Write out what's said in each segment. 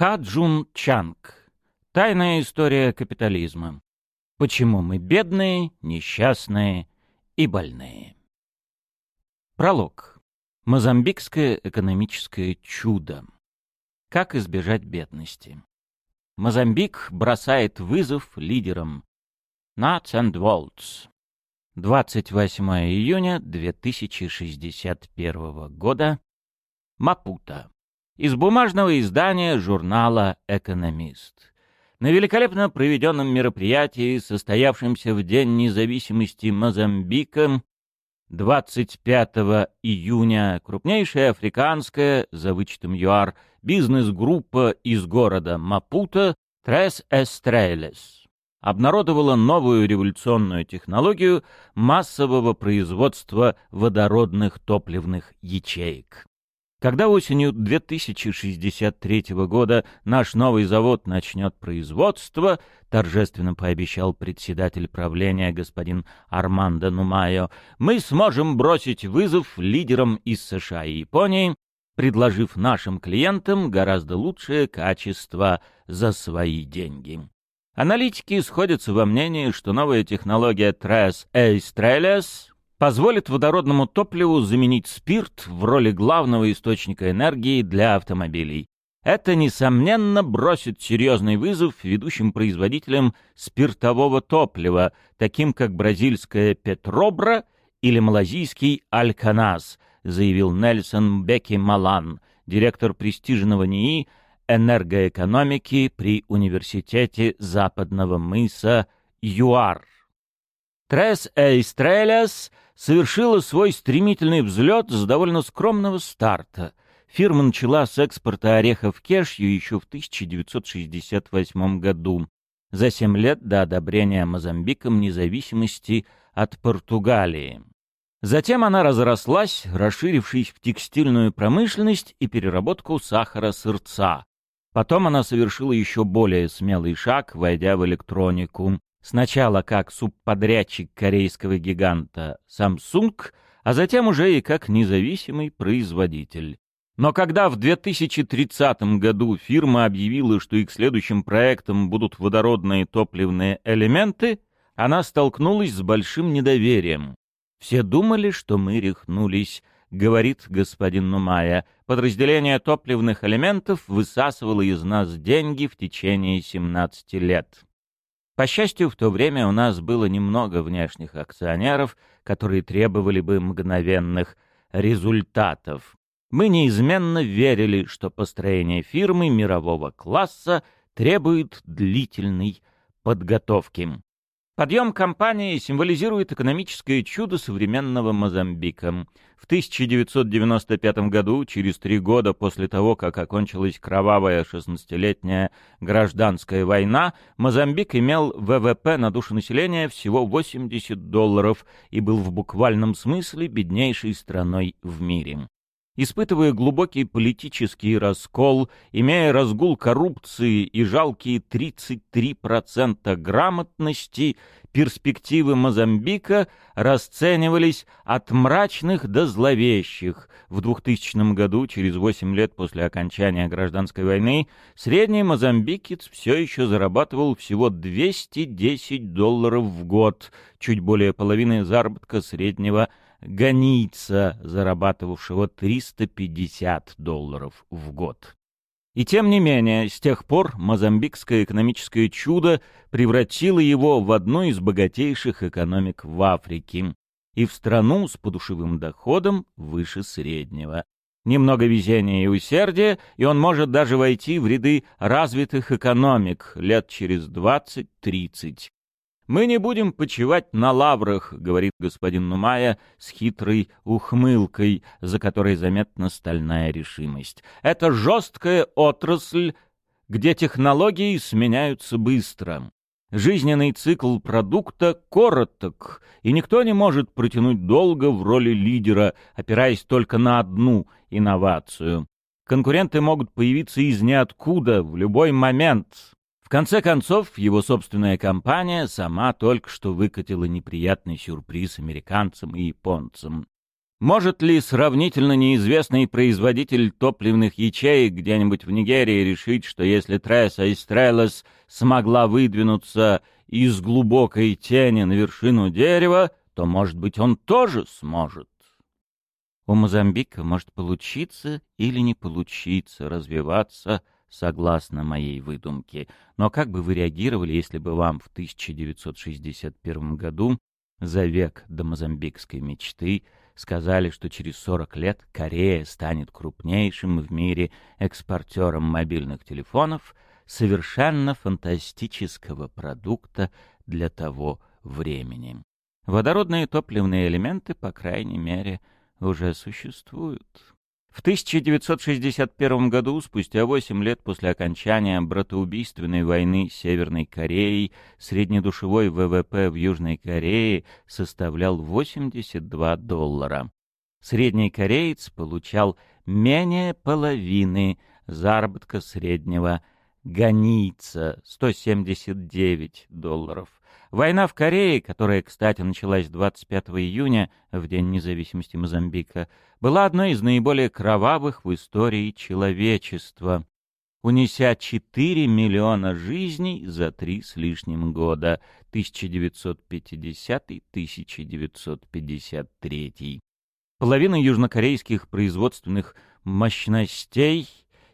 Хаджун Чанг. Тайная история капитализма. Почему мы бедные, несчастные и больные. Пролог. Мозамбикское экономическое чудо. Как избежать бедности? Мозамбик бросает вызов лидерам. Nuts and Waltz. 28 июня 2061 года. Мапута. Из бумажного издания журнала «Экономист». На великолепно проведенном мероприятии, состоявшемся в День независимости Мозамбика, 25 июня, крупнейшая африканская, за вычетом ЮАР, бизнес-группа из города Мапута Трес Эстрелес обнародовала новую революционную технологию массового производства водородных топливных ячеек. Когда осенью 2063 года наш новый завод начнет производство, торжественно пообещал председатель правления господин Армандо Нумайо, мы сможем бросить вызов лидерам из США и Японии, предложив нашим клиентам гораздо лучшее качество за свои деньги. Аналитики сходятся во мнении, что новая технология Tres Estrellas позволит водородному топливу заменить спирт в роли главного источника энергии для автомобилей. Это, несомненно, бросит серьезный вызов ведущим производителям спиртового топлива, таким как бразильская Петробра или малазийский Альканас, заявил Нельсон Бекки Малан, директор престижного НИИ энергоэкономики при Университете Западного мыса ЮАР. Трес Эйстрелес совершила свой стремительный взлет с довольно скромного старта. Фирма начала с экспорта орехов кешью еще в 1968 году, за семь лет до одобрения Мозамбиком независимости от Португалии. Затем она разрослась, расширившись в текстильную промышленность и переработку сахара-сырца. Потом она совершила еще более смелый шаг, войдя в электронику. Сначала как субподрядчик корейского гиганта Samsung, а затем уже и как независимый производитель. Но когда в 2030 году фирма объявила, что их следующим проектом будут водородные топливные элементы, она столкнулась с большим недоверием. Все думали, что мы рехнулись, говорит господин Нумая. Подразделение топливных элементов высасывало из нас деньги в течение 17 лет. По счастью, в то время у нас было немного внешних акционеров, которые требовали бы мгновенных результатов. Мы неизменно верили, что построение фирмы мирового класса требует длительной подготовки. Подъем компании символизирует экономическое чудо современного Мозамбика. В 1995 году, через три года после того, как окончилась кровавая 16-летняя гражданская война, Мозамбик имел ВВП на душу населения всего 80 долларов и был в буквальном смысле беднейшей страной в мире испытывая глубокий политический раскол, имея разгул коррупции и жалкие 33% грамотности, перспективы Мозамбика расценивались от мрачных до зловещих. В 2000 году, через 8 лет после окончания гражданской войны, средний мозамбикец все еще зарабатывал всего 210 долларов в год, чуть более половины заработка среднего ганийца, зарабатывавшего 350 долларов в год. И тем не менее, с тех пор мозамбикское экономическое чудо превратило его в одну из богатейших экономик в Африке и в страну с подушевым доходом выше среднего. Немного везения и усердия, и он может даже войти в ряды развитых экономик лет через 20-30. «Мы не будем почивать на лаврах», — говорит господин Нумая с хитрой ухмылкой, за которой заметна стальная решимость. «Это жесткая отрасль, где технологии сменяются быстро. Жизненный цикл продукта короток, и никто не может протянуть долго в роли лидера, опираясь только на одну инновацию. Конкуренты могут появиться из ниоткуда в любой момент конце концов, его собственная компания сама только что выкатила неприятный сюрприз американцам и японцам. Может ли сравнительно неизвестный производитель топливных ячеек где-нибудь в Нигерии решить, что если Треса Истрелос смогла выдвинуться из глубокой тени на вершину дерева, то, может быть, он тоже сможет? У Мозамбика может получиться или не получиться развиваться согласно моей выдумке. Но как бы вы реагировали, если бы вам в 1961 году за век до мозамбикской мечты сказали, что через 40 лет Корея станет крупнейшим в мире экспортером мобильных телефонов совершенно фантастического продукта для того времени. Водородные топливные элементы, по крайней мере, уже существуют. В 1961 году, спустя 8 лет после окончания братоубийственной войны с Северной Кореей, среднедушевой ВВП в Южной Корее составлял 82 доллара. Средний кореец получал менее половины заработка среднего ганийца — 179 долларов. Война в Корее, которая, кстати, началась 25 июня, в День независимости Мозамбика, была одной из наиболее кровавых в истории человечества, унеся 4 миллиона жизней за три с лишним года 1950-1953. Половина южнокорейских производственных мощностей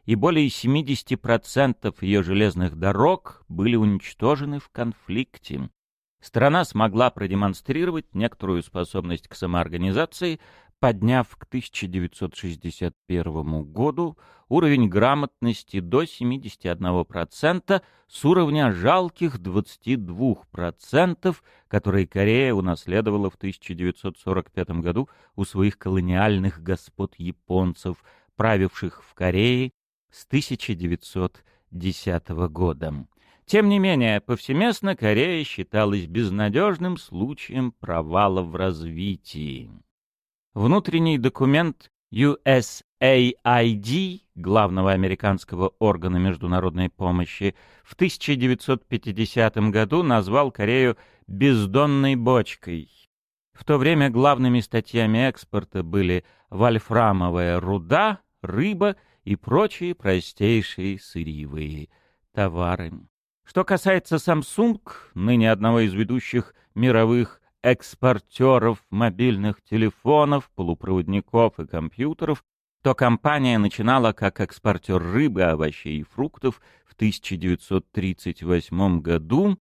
и более 70% ее железных дорог были уничтожены в конфликте. Страна смогла продемонстрировать некоторую способность к самоорганизации, подняв к 1961 году уровень грамотности до 71% с уровня жалких 22%, которые Корея унаследовала в 1945 году у своих колониальных господ японцев, правивших в Корее с 1910 года. Тем не менее, повсеместно Корея считалась безнадежным случаем провала в развитии. Внутренний документ USAID, главного американского органа международной помощи, в 1950 году назвал Корею «бездонной бочкой». В то время главными статьями экспорта были вольфрамовая руда, рыба и прочие простейшие сырьевые товары. Что касается Samsung, ныне одного из ведущих мировых экспортеров мобильных телефонов, полупроводников и компьютеров, то компания начинала как экспортер рыбы, овощей и фруктов в 1938 году,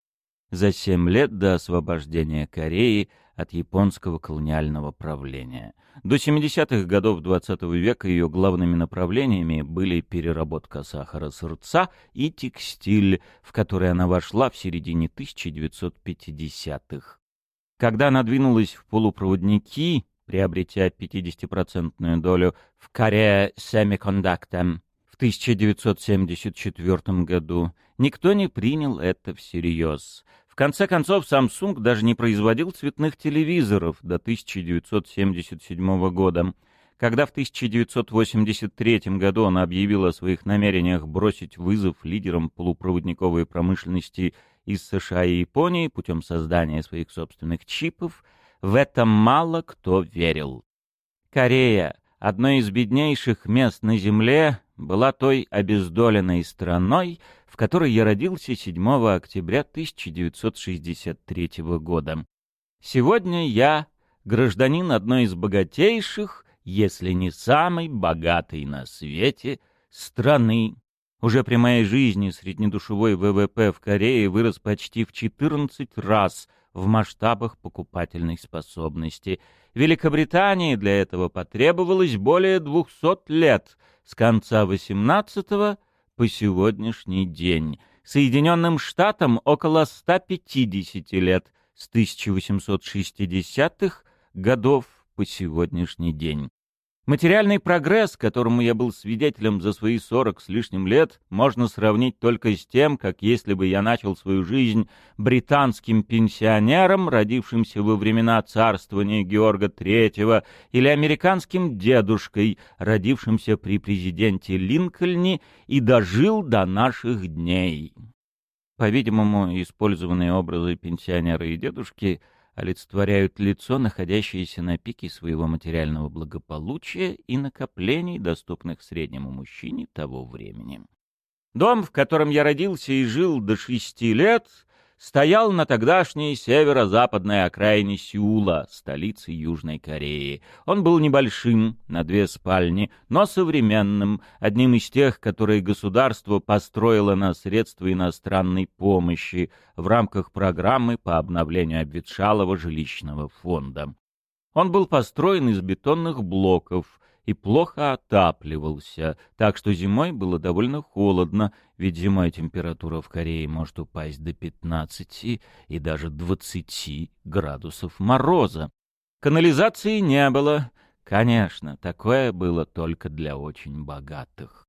за семь лет до освобождения Кореи от японского колониального правления. До 70-х годов XX -го века ее главными направлениями были переработка сахара сырца и текстиль, в который она вошла в середине 1950-х. Когда она двинулась в полупроводники, приобретя 50-процентную долю в Korea Semiconductor в 1974 году, никто не принял это всерьез. В конце концов, Samsung даже не производил цветных телевизоров до 1977 года. Когда в 1983 году он объявил о своих намерениях бросить вызов лидерам полупроводниковой промышленности из США и Японии путем создания своих собственных чипов, в это мало кто верил. Корея, одно из беднейших мест на Земле, была той обездоленной страной, в которой я родился 7 октября 1963 года. Сегодня я гражданин одной из богатейших, если не самой богатой на свете, страны. Уже при моей жизни среднедушевой ВВП в Корее вырос почти в 14 раз в масштабах покупательной способности. Великобритании для этого потребовалось более 200 лет, с конца XVIII по сегодняшний день. Соединенным Штатам около 150 лет с 1860-х годов по сегодняшний день. Материальный прогресс, которому я был свидетелем за свои сорок с лишним лет, можно сравнить только с тем, как если бы я начал свою жизнь британским пенсионером, родившимся во времена царствования Георга III, или американским дедушкой, родившимся при президенте Линкольне и дожил до наших дней. По-видимому, использованные образы пенсионера и дедушки олицетворяют лицо, находящееся на пике своего материального благополучия и накоплений, доступных среднему мужчине того времени. Дом, в котором я родился и жил до шести лет, стоял на тогдашней северо-западной окраине Сеула, столицы Южной Кореи. Он был небольшим, на две спальни, но современным, одним из тех, которые государство построило на средства иностранной помощи в рамках программы по обновлению обветшалого жилищного фонда. Он был построен из бетонных блоков, и плохо отапливался, так что зимой было довольно холодно, ведь зимой температура в Корее может упасть до 15 и даже 20 градусов мороза. Канализации не было. Конечно, такое было только для очень богатых.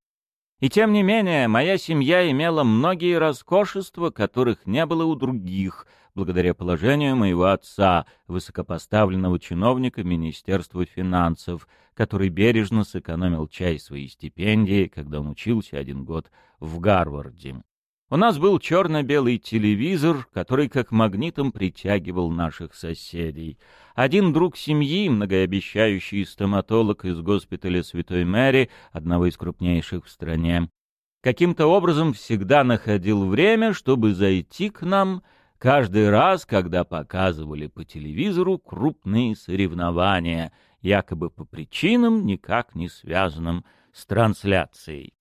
И тем не менее, моя семья имела многие роскошества, которых не было у других — благодаря положению моего отца, высокопоставленного чиновника Министерства финансов, который бережно сэкономил часть своей стипендии, когда он учился один год в Гарварде. У нас был черно-белый телевизор, который как магнитом притягивал наших соседей. Один друг семьи, многообещающий стоматолог из госпиталя Святой Мэри, одного из крупнейших в стране, каким-то образом всегда находил время, чтобы зайти к нам каждый раз, когда показывали по телевизору крупные соревнования, якобы по причинам, никак не связанным с трансляцией.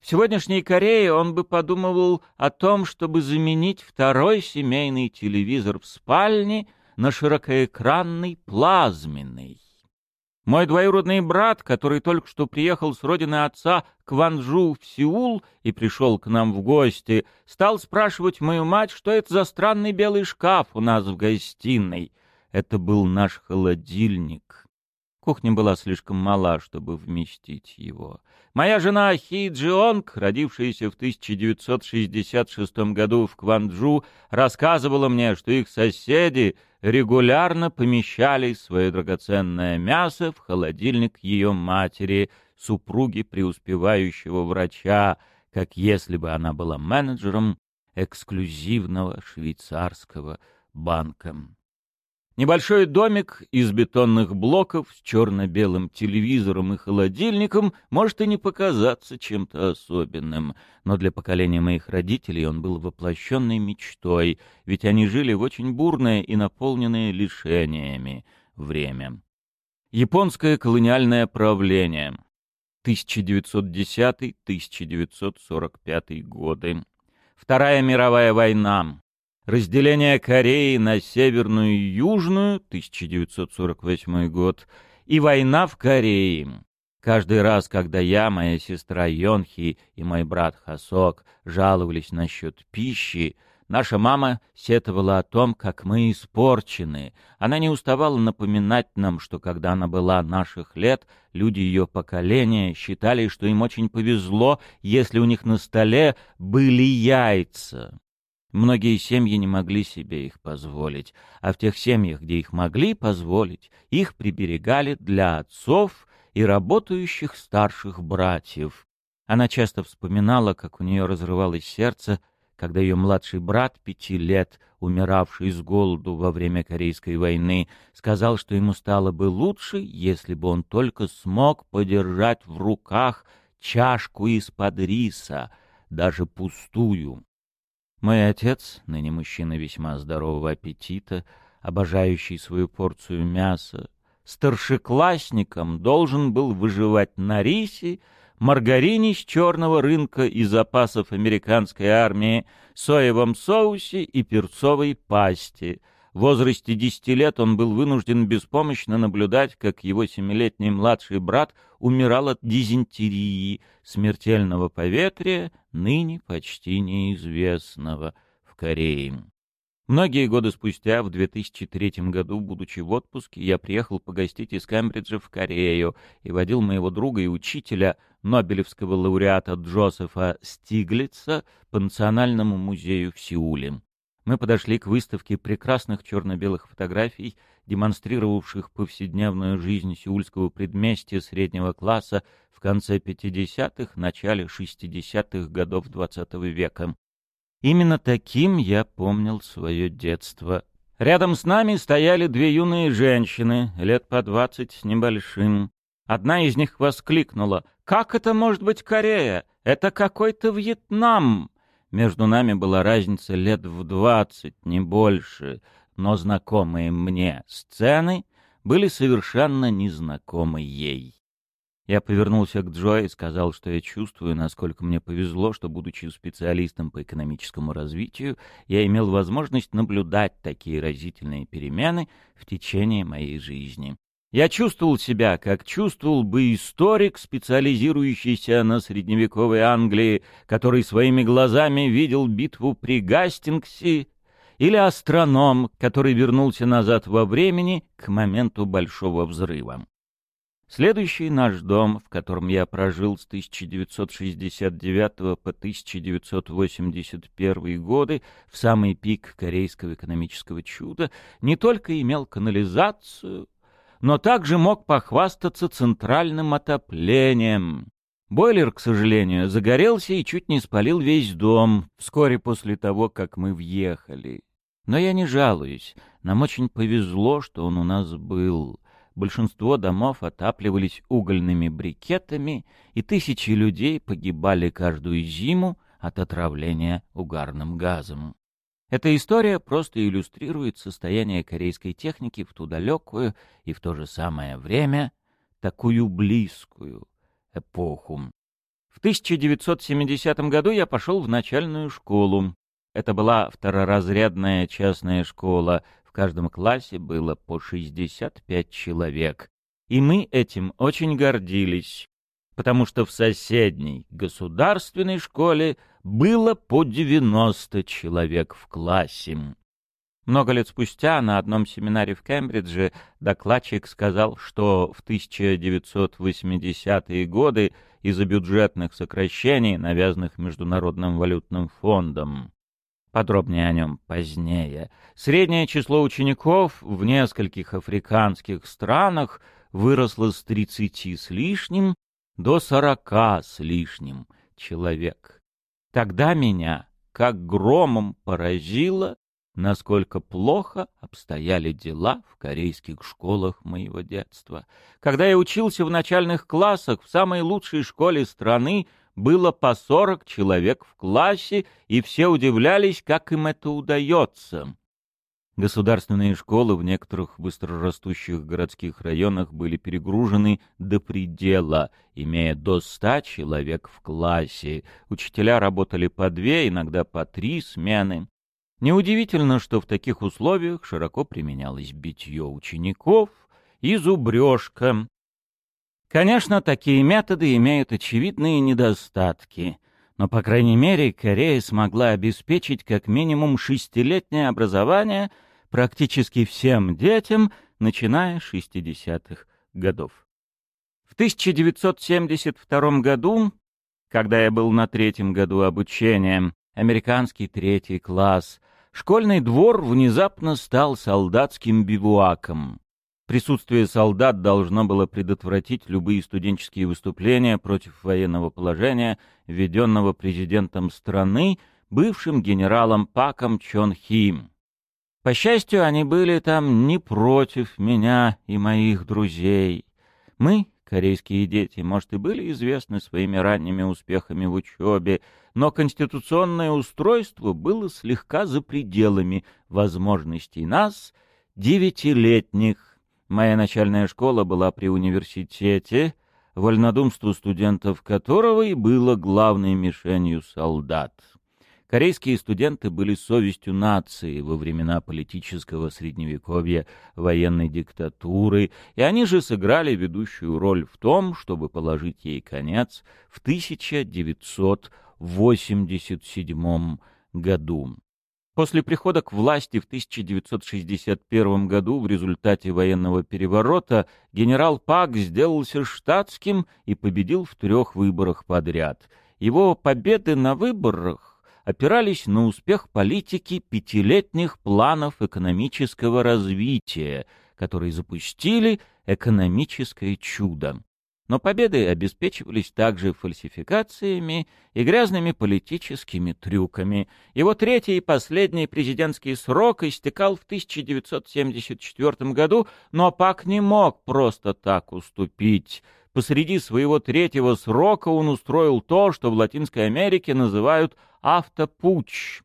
В сегодняшней Корее он бы подумывал о том, чтобы заменить второй семейный телевизор в спальне на широкоэкранный плазменный. Мой двоюродный брат, который только что приехал с родины отца к Ванжу в Сеул и пришел к нам в гости, стал спрашивать мою мать, что это за странный белый шкаф у нас в гостиной. Это был наш холодильник. Кухня была слишком мала, чтобы вместить его. Моя жена Хи Джионг, родившаяся в 1966 году в Кванджу, рассказывала мне, что их соседи регулярно помещали свое драгоценное мясо в холодильник ее матери, супруги преуспевающего врача, как если бы она была менеджером эксклюзивного швейцарского банка. Небольшой домик из бетонных блоков с черно-белым телевизором и холодильником может и не показаться чем-то особенным, но для поколения моих родителей он был воплощенной мечтой, ведь они жили в очень бурное и наполненное лишениями время. Японское колониальное правление 1910-1945 годы. Вторая мировая война разделение Кореи на Северную и Южную, 1948 год, и война в Корее. Каждый раз, когда я, моя сестра Йонхи и мой брат Хасок жаловались насчет пищи, наша мама сетовала о том, как мы испорчены. Она не уставала напоминать нам, что когда она была наших лет, люди ее поколения считали, что им очень повезло, если у них на столе были яйца. Многие семьи не могли себе их позволить, а в тех семьях, где их могли позволить, их приберегали для отцов и работающих старших братьев. Она часто вспоминала, как у нее разрывалось сердце, когда ее младший брат, пяти лет, умиравший с голоду во время Корейской войны, сказал, что ему стало бы лучше, если бы он только смог подержать в руках чашку из-под риса, даже пустую. Мой отец, ныне мужчина весьма здорового аппетита, обожающий свою порцию мяса, старшеклассником должен был выживать на рисе, маргарине с черного рынка и запасов американской армии, соевом соусе и перцовой пасте — в возрасте десяти лет он был вынужден беспомощно наблюдать, как его семилетний младший брат умирал от дизентерии, смертельного поветрия, ныне почти неизвестного в Корее. Многие годы спустя, в 2003 году, будучи в отпуске, я приехал погостить из Кембриджа в Корею и водил моего друга и учителя, Нобелевского лауреата Джозефа Стиглица, по Национальному музею в Сеуле мы подошли к выставке прекрасных черно-белых фотографий, демонстрировавших повседневную жизнь сеульского предместья среднего класса в конце 50-х, начале 60-х годов XX -го века. Именно таким я помнил свое детство. Рядом с нами стояли две юные женщины, лет по двадцать с небольшим. Одна из них воскликнула «Как это может быть Корея? Это какой-то Вьетнам!» Между нами была разница лет в двадцать, не больше, но знакомые мне сцены были совершенно незнакомы ей. Я повернулся к Джо и сказал, что я чувствую, насколько мне повезло, что, будучи специалистом по экономическому развитию, я имел возможность наблюдать такие разительные перемены в течение моей жизни. Я чувствовал себя, как чувствовал бы историк, специализирующийся на средневековой Англии, который своими глазами видел битву при Гастингсе, или астроном, который вернулся назад во времени к моменту Большого взрыва. Следующий наш дом, в котором я прожил с 1969 по 1981 годы, в самый пик корейского экономического чуда, не только имел канализацию, но также мог похвастаться центральным отоплением. Бойлер, к сожалению, загорелся и чуть не спалил весь дом вскоре после того, как мы въехали. Но я не жалуюсь, нам очень повезло, что он у нас был — большинство домов отапливались угольными брикетами, и тысячи людей погибали каждую зиму от отравления угарным газом. Эта история просто иллюстрирует состояние корейской техники в ту далекую и в то же самое время такую близкую эпоху. В 1970 году я пошел в начальную школу. Это была второразрядная частная школа, в каждом классе было по 65 человек. И мы этим очень гордились, потому что в соседней государственной школе было по 90 человек в классе. Много лет спустя на одном семинаре в Кембридже докладчик сказал, что в 1980-е годы из-за бюджетных сокращений, навязанных Международным валютным фондом, Подробнее о нем позднее. Среднее число учеников в нескольких африканских странах выросло с 30 с лишним до 40 с лишним человек. Тогда меня, как громом поразило, насколько плохо обстояли дела в корейских школах моего детства. Когда я учился в начальных классах в самой лучшей школе страны, было по сорок человек в классе, и все удивлялись, как им это удается. Государственные школы в некоторых быстрорастущих городских районах были перегружены до предела, имея до ста человек в классе. Учителя работали по две, иногда по три смены. Неудивительно, что в таких условиях широко применялось битье учеников и зубрежка, Конечно, такие методы имеют очевидные недостатки, но, по крайней мере, Корея смогла обеспечить как минимум шестилетнее образование практически всем детям, начиная с 60-х годов. В 1972 году, когда я был на третьем году обучения, американский третий класс, школьный двор внезапно стал солдатским бивуаком. Присутствие солдат должно было предотвратить любые студенческие выступления против военного положения, введенного президентом страны, бывшим генералом Паком Чон Хим. По счастью, они были там не против меня и моих друзей. Мы, корейские дети, может, и были известны своими ранними успехами в учебе, но конституционное устройство было слегка за пределами возможностей нас, девятилетних, Моя начальная школа была при университете, вольнодумство студентов которого и было главной мишенью солдат. Корейские студенты были совестью нации во времена политического средневековья, военной диктатуры, и они же сыграли ведущую роль в том, чтобы положить ей конец в 1987 году. После прихода к власти в 1961 году в результате военного переворота генерал Пак сделался штатским и победил в трех выборах подряд. Его победы на выборах опирались на успех политики пятилетних планов экономического развития, которые запустили экономическое чудо. Но победы обеспечивались также фальсификациями и грязными политическими трюками. Его третий и последний президентский срок истекал в 1974 году, но Пак не мог просто так уступить. Посреди своего третьего срока он устроил то, что в Латинской Америке называют автопутч.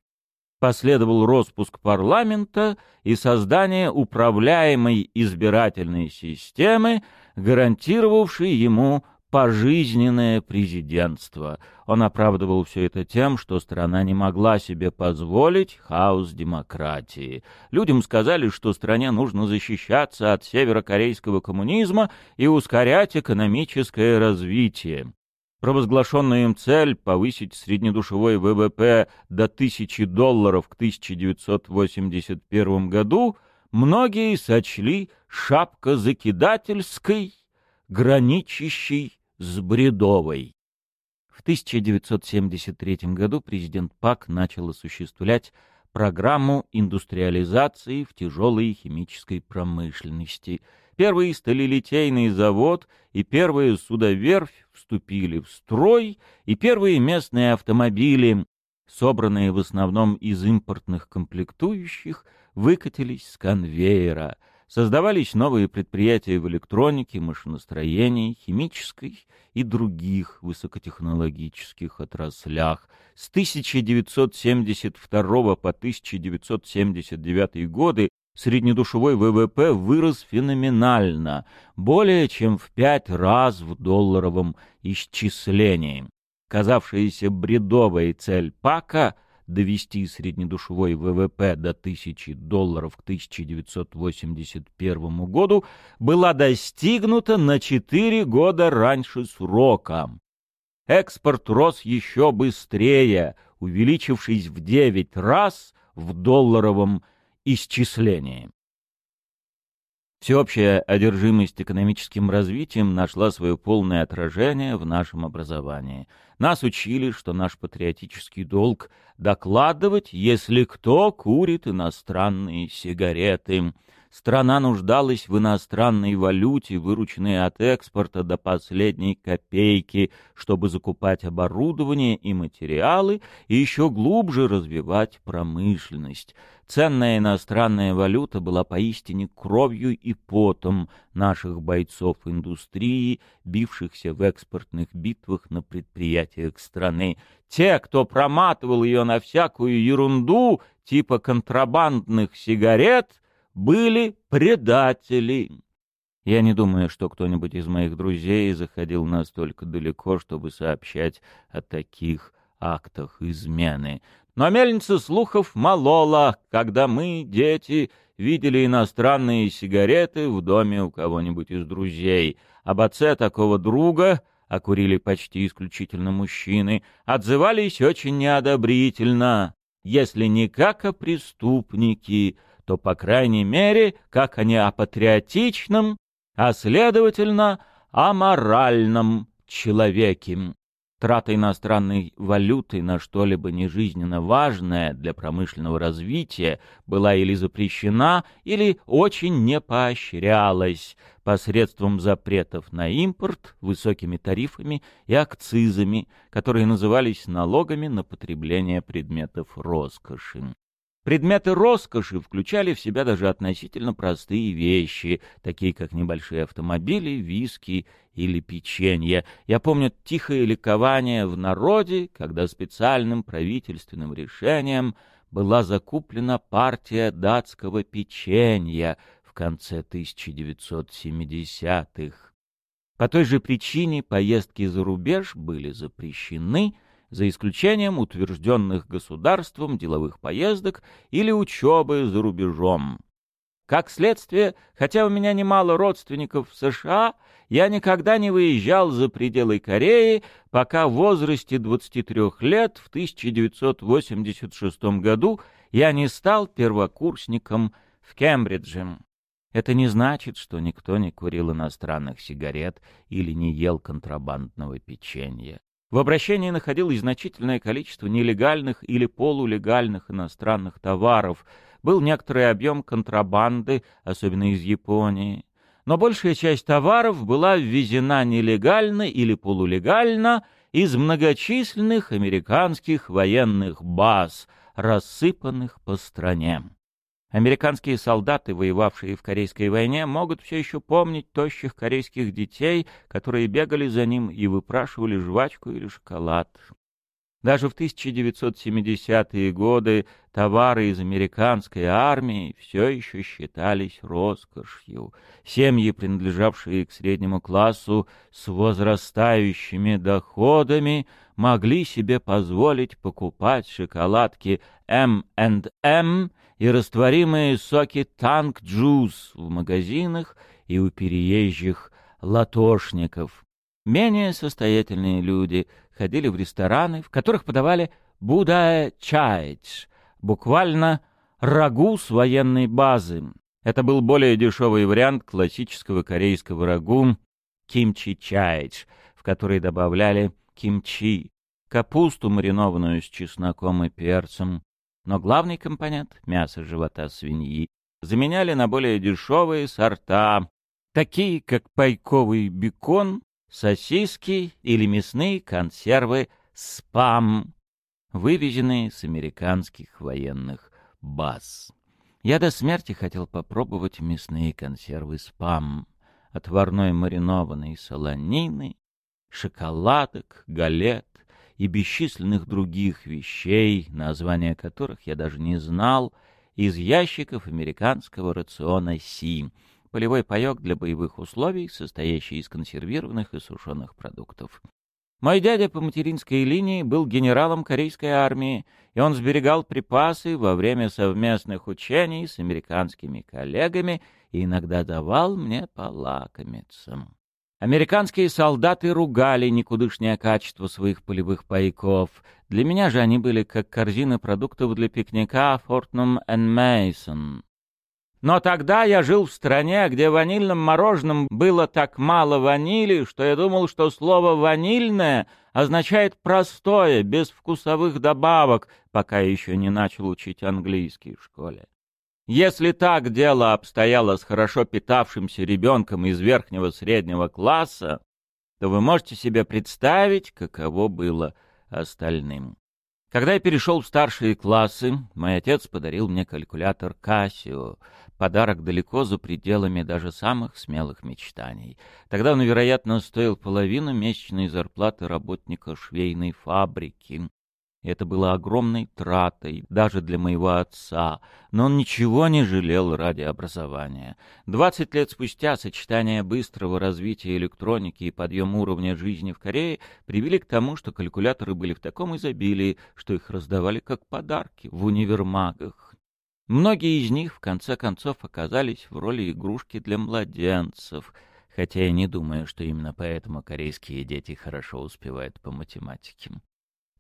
Последовал распуск парламента и создание управляемой избирательной системы, гарантировавшей ему пожизненное президентство. Он оправдывал все это тем, что страна не могла себе позволить хаос демократии. Людям сказали, что стране нужно защищаться от северокорейского коммунизма и ускорять экономическое развитие. Провозглашенная им цель повысить среднедушевой ВВП до 1000 долларов к 1981 году многие сочли шапкозакидательской, граничащей с бредовой. В 1973 году президент ПАК начал осуществлять программу индустриализации в тяжелой химической промышленности – Первый сталелитейный завод и первая судоверфь вступили в строй, и первые местные автомобили, собранные в основном из импортных комплектующих, выкатились с конвейера. Создавались новые предприятия в электронике, машиностроении, химической и других высокотехнологических отраслях. С 1972 по 1979 годы среднедушевой ВВП вырос феноменально, более чем в пять раз в долларовом исчислении. Казавшаяся бредовой цель ПАКа довести среднедушевой ВВП до 1000 долларов к 1981 году была достигнута на 4 года раньше срока. Экспорт рос еще быстрее, увеличившись в 9 раз в долларовом исчислении. Всеобщая одержимость экономическим развитием нашла свое полное отражение в нашем образовании. Нас учили, что наш патриотический долг — докладывать, если кто курит иностранные сигареты — Страна нуждалась в иностранной валюте, вырученной от экспорта до последней копейки, чтобы закупать оборудование и материалы и еще глубже развивать промышленность. Ценная иностранная валюта была поистине кровью и потом наших бойцов индустрии, бившихся в экспортных битвах на предприятиях страны. Те, кто проматывал ее на всякую ерунду, типа контрабандных сигарет — были предатели. Я не думаю, что кто-нибудь из моих друзей заходил настолько далеко, чтобы сообщать о таких актах измены. Но мельница слухов молола, когда мы, дети, видели иностранные сигареты в доме у кого-нибудь из друзей. Об отце такого друга, а курили почти исключительно мужчины, отзывались очень неодобрительно, если не как о преступнике, то, по крайней мере, как о патриотичном, а, следовательно, о моральном человеке. Трата иностранной валюты на что-либо нежизненно важное для промышленного развития была или запрещена, или очень не поощрялась посредством запретов на импорт, высокими тарифами и акцизами, которые назывались налогами на потребление предметов роскоши. Предметы роскоши включали в себя даже относительно простые вещи, такие как небольшие автомобили, виски или печенье. Я помню тихое ликование в народе, когда специальным правительственным решением была закуплена партия датского печенья в конце 1970-х. По той же причине поездки за рубеж были запрещены — за исключением утвержденных государством деловых поездок или учебы за рубежом. Как следствие, хотя у меня немало родственников в США, я никогда не выезжал за пределы Кореи, пока в возрасте 23 лет в 1986 году я не стал первокурсником в Кембридже. Это не значит, что никто не курил иностранных сигарет или не ел контрабандного печенья. В обращении находилось значительное количество нелегальных или полулегальных иностранных товаров, был некоторый объем контрабанды, особенно из Японии. но большая часть товаров была ввезена нелегально или полулегально из многочисленных американских военных баз, рассыпанных по стране. Американские солдаты, воевавшие в Корейской войне, могут все еще помнить тощих корейских детей, которые бегали за ним и выпрашивали жвачку или шоколад. Даже в 1970-е годы товары из американской армии все еще считались роскошью. Семьи, принадлежавшие к среднему классу с возрастающими доходами, могли себе позволить покупать шоколадки M&M и растворимые соки Танк Джус в магазинах и у переезжих латошников. Менее состоятельные люди ходили в рестораны, в которых подавали «будая чайч», буквально рагу с военной базы. Это был более дешевый вариант классического корейского рагу кимчи чайч, в который добавляли кимчи, капусту, маринованную с чесноком и перцем. Но главный компонент — мясо живота свиньи — заменяли на более дешевые сорта, такие как пайковый бекон, сосиски или мясные консервы «Спам», вывезенные с американских военных баз. Я до смерти хотел попробовать мясные консервы «Спам», отварной маринованной солонины, шоколадок, галет и бесчисленных других вещей, названия которых я даже не знал, из ящиков американского рациона «Си», полевой паёк для боевых условий, состоящий из консервированных и сушеных продуктов. Мой дядя по материнской линии был генералом корейской армии, и он сберегал припасы во время совместных учений с американскими коллегами и иногда давал мне полакомиться. Американские солдаты ругали никудышнее качество своих полевых пайков. Для меня же они были как корзины продуктов для пикника Фортнум энд Мейсон. Но тогда я жил в стране, где в ванильном мороженом было так мало ванили, что я думал, что слово «ванильное» означает «простое», без вкусовых добавок, пока еще не начал учить английский в школе. Если так дело обстояло с хорошо питавшимся ребенком из верхнего среднего класса, то вы можете себе представить, каково было остальным. Когда я перешел в старшие классы, мой отец подарил мне калькулятор Casio, подарок далеко за пределами даже самых смелых мечтаний. Тогда он, вероятно, стоил половину месячной зарплаты работника швейной фабрики. Это было огромной тратой, даже для моего отца, но он ничего не жалел ради образования. Двадцать лет спустя сочетание быстрого развития электроники и подъем уровня жизни в Корее привели к тому, что калькуляторы были в таком изобилии, что их раздавали как подарки в универмагах. Многие из них, в конце концов, оказались в роли игрушки для младенцев, хотя я не думаю, что именно поэтому корейские дети хорошо успевают по математике.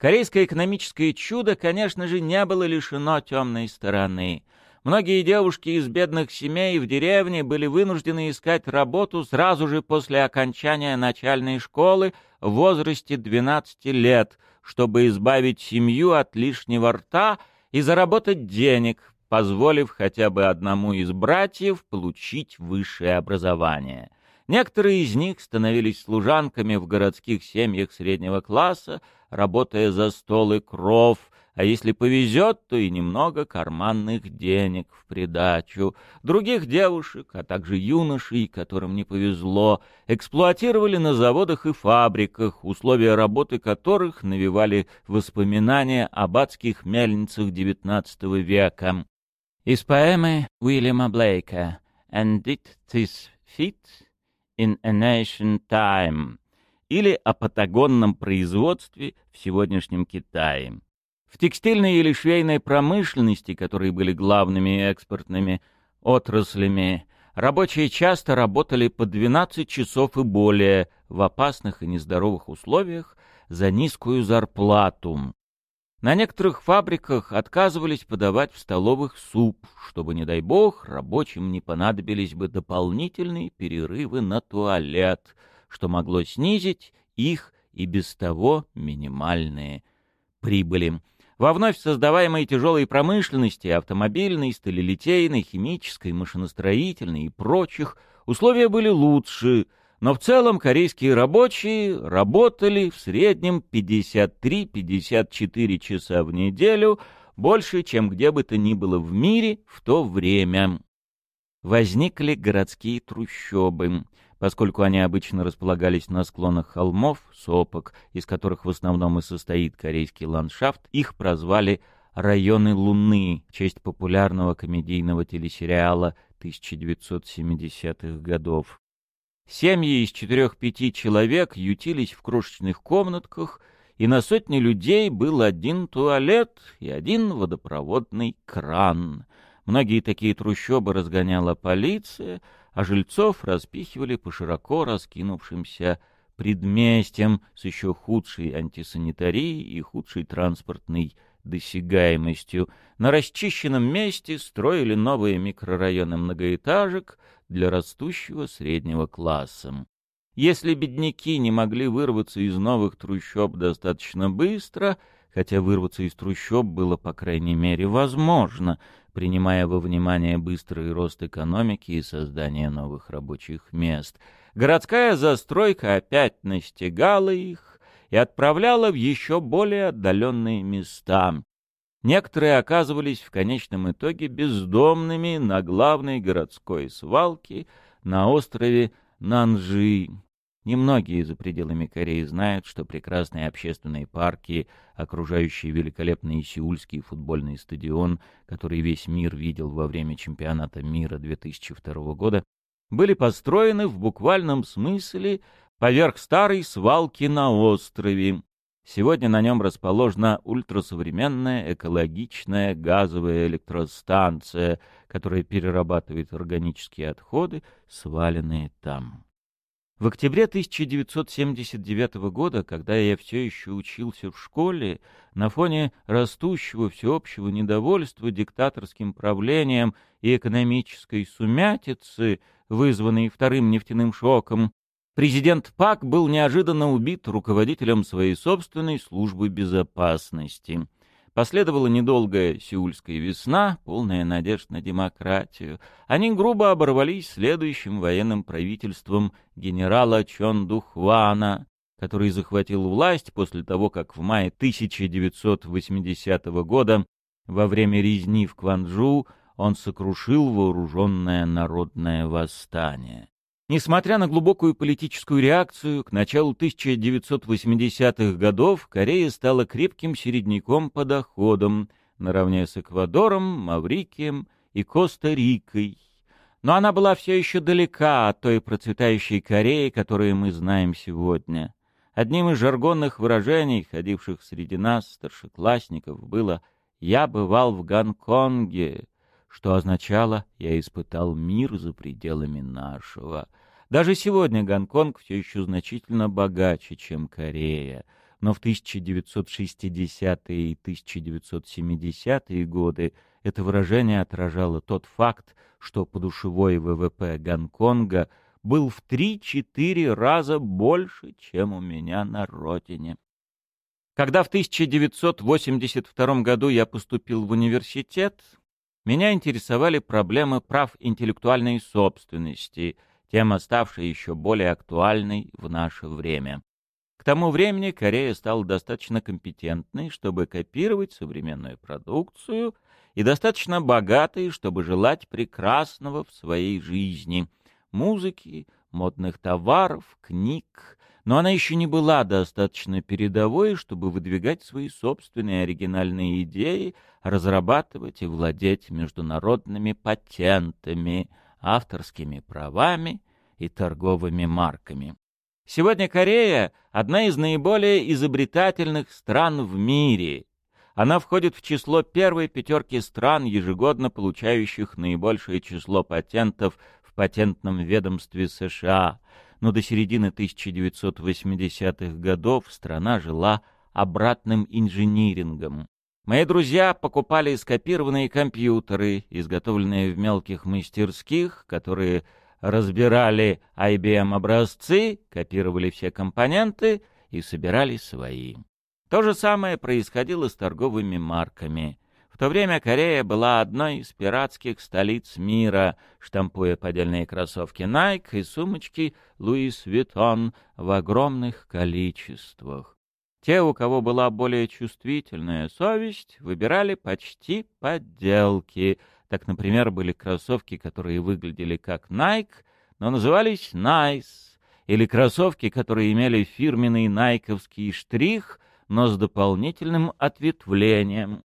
Корейское экономическое чудо, конечно же, не было лишено темной стороны. Многие девушки из бедных семей в деревне были вынуждены искать работу сразу же после окончания начальной школы в возрасте 12 лет, чтобы избавить семью от лишнего рта и заработать денег, позволив хотя бы одному из братьев получить высшее образование. Некоторые из них становились служанками в городских семьях среднего класса, работая за стол и кров, а если повезет, то и немного карманных денег в придачу. Других девушек, а также юношей, которым не повезло, эксплуатировали на заводах и фабриках, условия работы которых навевали воспоминания об адских мельницах XIX века. Из поэмы Уильяма Блейка «And did this fit?» In a Nation Time или о патагонном производстве в сегодняшнем Китае. В текстильной или швейной промышленности, которые были главными экспортными отраслями, рабочие часто работали по 12 часов и более в опасных и нездоровых условиях за низкую зарплату. На некоторых фабриках отказывались подавать в столовых суп, чтобы, не дай бог, рабочим не понадобились бы дополнительные перерывы на туалет, что могло снизить их и без того минимальные прибыли. Во вновь создаваемой тяжелой промышленности, автомобильной, сталелитейной, химической, машиностроительной и прочих, условия были лучше, но в целом корейские рабочие работали в среднем 53-54 часа в неделю, больше, чем где бы то ни было в мире в то время. Возникли городские трущобы поскольку они обычно располагались на склонах холмов, сопок, из которых в основном и состоит корейский ландшафт, их прозвали «районы Луны» в честь популярного комедийного телесериала 1970-х годов. Семьи из четырех-пяти человек ютились в крошечных комнатках, и на сотни людей был один туалет и один водопроводный кран. Многие такие трущобы разгоняла полиция, а жильцов распихивали по широко раскинувшимся предместьям с еще худшей антисанитарией и худшей транспортной досягаемостью. На расчищенном месте строили новые микрорайоны многоэтажек для растущего среднего класса. Если бедняки не могли вырваться из новых трущоб достаточно быстро, хотя вырваться из трущоб было, по крайней мере, возможно, принимая во внимание быстрый рост экономики и создание новых рабочих мест. Городская застройка опять настигала их и отправляла в еще более отдаленные места. Некоторые оказывались в конечном итоге бездомными на главной городской свалке на острове Нанжи. Немногие за пределами Кореи знают, что прекрасные общественные парки, окружающие великолепный сеульский футбольный стадион, который весь мир видел во время чемпионата мира 2002 года, были построены в буквальном смысле поверх старой свалки на острове. Сегодня на нем расположена ультрасовременная экологичная газовая электростанция, которая перерабатывает органические отходы, сваленные там. В октябре 1979 года, когда я все еще учился в школе, на фоне растущего всеобщего недовольства диктаторским правлением и экономической сумятицы, вызванной вторым нефтяным шоком, президент Пак был неожиданно убит руководителем своей собственной службы безопасности. Последовала недолгая сеульская весна, полная надежд на демократию. Они грубо оборвались следующим военным правительством генерала Чон Духвана, который захватил власть после того, как в мае 1980 года во время резни в Кванджу он сокрушил вооруженное народное восстание. Несмотря на глубокую политическую реакцию, к началу 1980-х годов Корея стала крепким середняком по доходам, наравне с Эквадором, Маврикием и Коста-Рикой. Но она была все еще далека от той процветающей Кореи, которую мы знаем сегодня. Одним из жаргонных выражений, ходивших среди нас, старшеклассников, было «Я бывал в Гонконге», что означало «я испытал мир за пределами нашего». Даже сегодня Гонконг все еще значительно богаче, чем Корея, но в 1960-е и 1970-е годы это выражение отражало тот факт, что подушевой ВВП Гонконга был в 3-4 раза больше, чем у меня на родине. Когда в 1982 году я поступил в университет, меня интересовали проблемы прав интеллектуальной собственности, тема, ставшая еще более актуальной в наше время. К тому времени Корея стала достаточно компетентной, чтобы копировать современную продукцию, и достаточно богатой, чтобы желать прекрасного в своей жизни — музыки, модных товаров, книг, но она еще не была достаточно передовой, чтобы выдвигать свои собственные оригинальные идеи, разрабатывать и владеть международными патентами, авторскими правами и торговыми марками. Сегодня Корея — одна из наиболее изобретательных стран в мире. Она входит в число первой пятерки стран, ежегодно получающих наибольшее число патентов в патентном ведомстве США — но до середины 1980-х годов страна жила обратным инжинирингом. Мои друзья покупали скопированные компьютеры, изготовленные в мелких мастерских, которые разбирали IBM-образцы, копировали все компоненты и собирали свои. То же самое происходило с торговыми марками. В то время Корея была одной из пиратских столиц мира, штампуя поддельные кроссовки Nike и сумочки Louis Vuitton в огромных количествах. Те, у кого была более чувствительная совесть, выбирали почти подделки. Так, например, были кроссовки, которые выглядели как Nike, но назывались Nice, или кроссовки, которые имели фирменный найковский штрих, но с дополнительным ответвлением.